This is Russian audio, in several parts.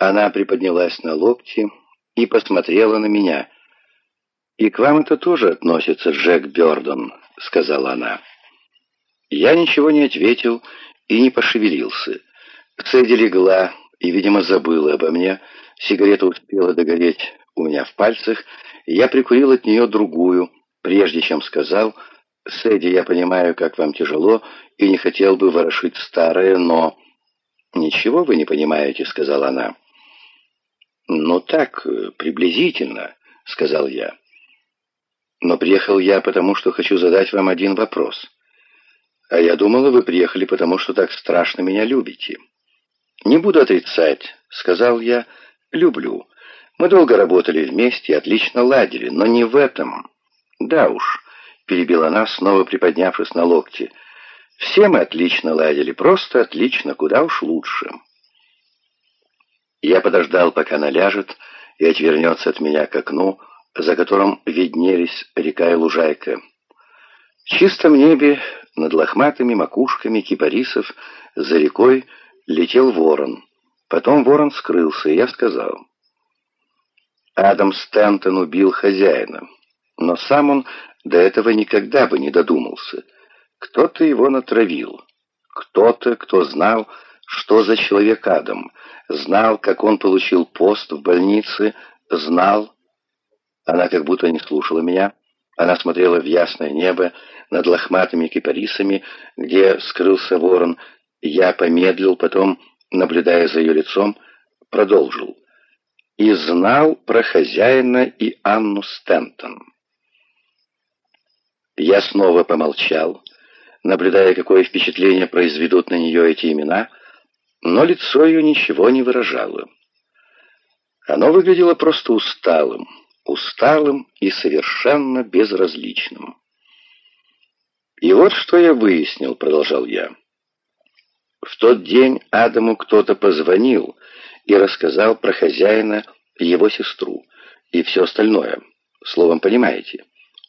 Она приподнялась на локти и посмотрела на меня. «И к вам это тоже относится, Джек Бёрдон», — сказала она. Я ничего не ответил и не пошевелился. Сэдди легла и, видимо, забыла обо мне. Сигарета успела догореть у меня в пальцах, я прикурил от нее другую, прежде чем сказал, «Сэдди, я понимаю, как вам тяжело, и не хотел бы ворошить старое, но...» «Ничего вы не понимаете», — сказала она. «Ну так, приблизительно», — сказал я. «Но приехал я, потому что хочу задать вам один вопрос. А я думала, вы приехали, потому что так страшно меня любите». «Не буду отрицать», — сказал я, — «люблю. Мы долго работали вместе и отлично ладили, но не в этом». «Да уж», — перебила она, снова приподнявшись на локти, — все мы отлично ладили, просто отлично, куда уж лучше. Я подождал, пока она ляжет и отвернется от меня к окну, за которым виднелись река и лужайка. В чистом небе над лохматыми макушками кипарисов за рекой летел ворон. Потом ворон скрылся, и я сказал. Адам Стэнтон убил хозяина, но сам он до этого никогда бы не додумался — кто-то его натравил. Кто-то, кто знал, что за человек Адам, знал, как он получил пост в больнице, знал... Она как будто не слушала меня. Она смотрела в ясное небо над лохматыми кипарисами, где скрылся ворон. Я помедлил, потом, наблюдая за ее лицом, продолжил. И знал про хозяина и Анну Стентон. Я снова помолчал, наблюдая, какое впечатление произведут на нее эти имена, но лицо ее ничего не выражало. Оно выглядело просто усталым, усталым и совершенно безразличным. «И вот что я выяснил», — продолжал я. В тот день Адаму кто-то позвонил и рассказал про хозяина его сестру и все остальное. Словом, понимаете.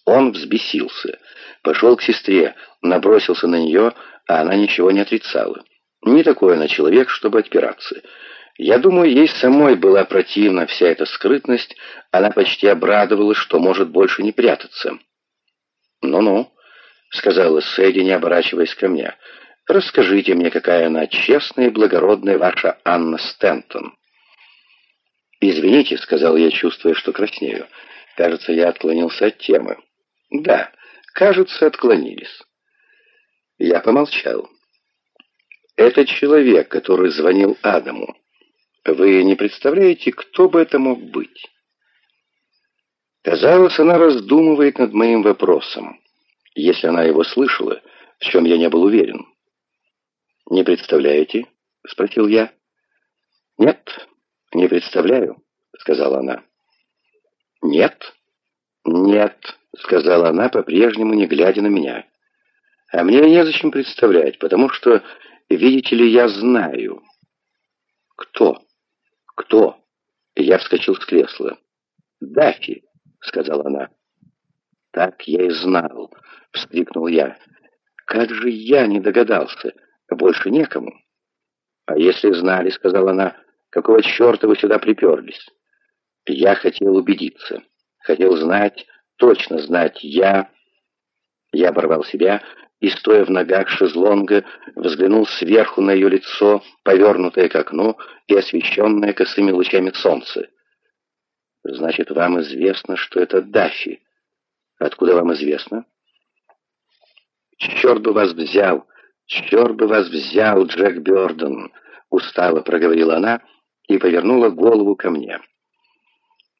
Он взбесился, пошел к сестре, набросился на нее, а она ничего не отрицала. Не такой она человек, чтобы отпираться. Я думаю, ей самой была противна вся эта скрытность, она почти обрадовалась, что может больше не прятаться. «Ну-ну», — сказала Сэдди, не оборачиваясь ко мне, — «расскажите мне, какая она честная и благородная ваша Анна Стентон». «Извините», — сказал я, чувствуя, что краснею. «Кажется, я отклонился от темы». «Да, кажется, отклонились». Я помолчал. «Это человек, который звонил Адаму. Вы не представляете, кто бы это мог быть?» Казалось, она раздумывает над моим вопросом, если она его слышала, в чем я не был уверен. «Не представляете?» — спросил я. «Нет, не представляю», — сказала она. «Нет?» «Нет», — сказала она, по-прежнему не глядя на меня. «А мне незачем представлять, потому что, видите ли, я знаю». «Кто? Кто?» Я вскочил с кресла. «Даффи», — сказала она. «Так я и знал», — вскрикнул я. «Как же я не догадался? Больше некому». «А если знали», — сказала она, — «какого черта вы сюда приперлись?» Я хотел убедиться. Хотел знать, точно знать, я... Я оборвал себя и, стоя в ногах шезлонга, взглянул сверху на ее лицо, повернутое к окну и освещенное косыми лучами солнца. «Значит, вам известно, что это Даффи. Откуда вам известно?» «Черт бы вас взял! Черт бы вас взял, Джек Бёрден!» Устало проговорила она и повернула голову ко мне.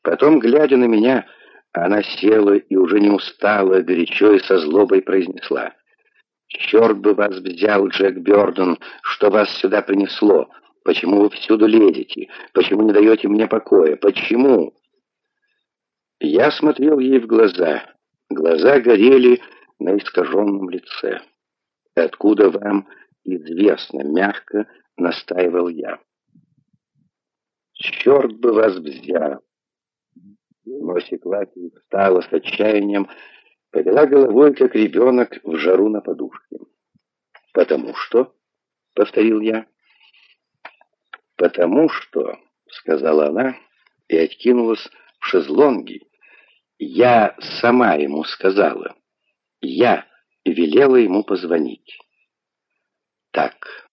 Потом, глядя на меня, она села и уже не устала, горячо и со злобой произнесла. «Черт бы вас взял, Джек Бёрден, что вас сюда принесло! Почему вы всюду лезете? Почему не даете мне покоя? Почему?» Я смотрел ей в глаза. Глаза горели на искаженном лице. «Откуда вам известно?» — мягко настаивал я. «Черт бы вас взял!» Но Секлати встала с отчаянием, повела головой, как ребенок, в жару на подушке. «Потому что?» — повторил я. «Потому что», — сказала она и откинулась в шезлонги. «Я сама ему сказала. Я велела ему позвонить». Так.